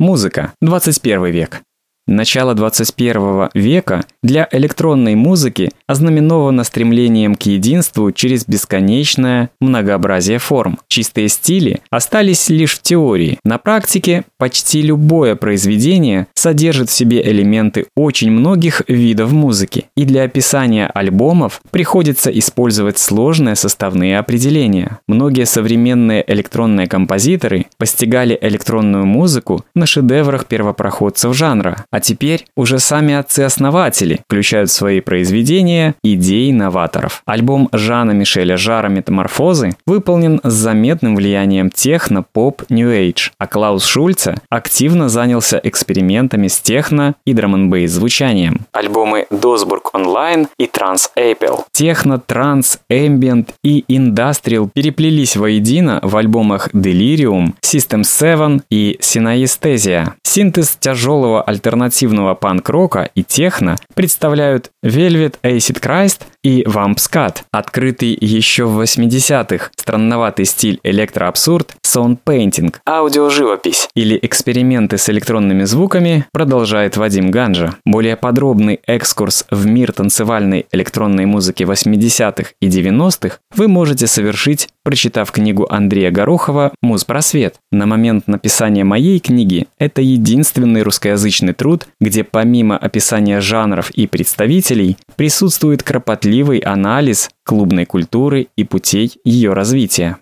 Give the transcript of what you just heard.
Музыка. 21 век. Начало 21 века для электронной музыки ознаменовано стремлением к единству через бесконечное многообразие форм. Чистые стили остались лишь в теории. На практике почти любое произведение содержит в себе элементы очень многих видов музыки. И для описания альбомов приходится использовать сложные составные определения. Многие современные электронные композиторы постигали электронную музыку на шедеврах первопроходцев жанра, теперь уже сами отцы-основатели включают в свои произведения идеи новаторов. Альбом Жана Мишеля Жара «Метаморфозы» выполнен с заметным влиянием техно, поп, New Age, а Клаус Шульце активно занялся экспериментами с техно и драм н звучанием. Альбомы Досбург Онлайн и Транс Apple. Техно, транс, ambient и индастриал переплелись воедино в альбомах Delirium, System 7 и Synaesthesia. Синтез тяжелого альтернативного панк-рока и техно представляют Velvet Acid Christ и Scat. Открытый еще в 80-х странноватый стиль электроабсурд Painting, аудиоживопись или эксперименты с электронными звуками продолжает Вадим Ганжа. Более подробный экскурс в мир танцевальной электронной музыки 80-х и 90-х вы можете совершить, прочитав книгу Андрея Горохова «Музпросвет». На момент написания моей книги это единственный русскоязычный труд, где помимо описания жанров и представителей присутствует кропотливый анализ клубной культуры и путей ее развития.